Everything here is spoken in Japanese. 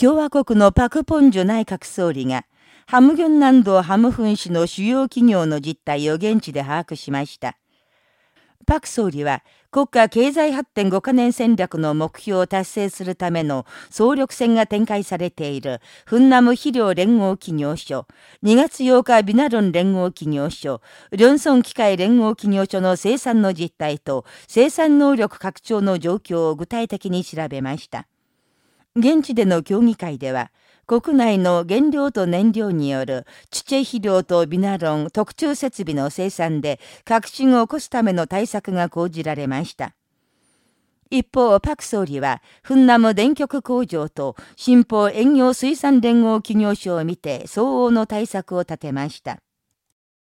共和国のパク・ポンジュ内閣総理が、ハムギョン南道ハムフン市の主要企業の実態を現地で把握しました。パク総理は国家経済発展5カ年戦略の目標を達成するための総力戦が展開されているフンナム肥料連合企業所、2月8日ビナロン連合企業所、リョンソン機械連合企業所の生産の実態と生産能力拡張の状況を具体的に調べました。現地での協議会では、国内の原料と燃料によるチチェ肥料とビナロン特注設備の生産で革新を起こすための対策が講じられました。一方、パク総理は、フンナム電極工場と新法営業水産連合企業所を見て相応の対策を立てました。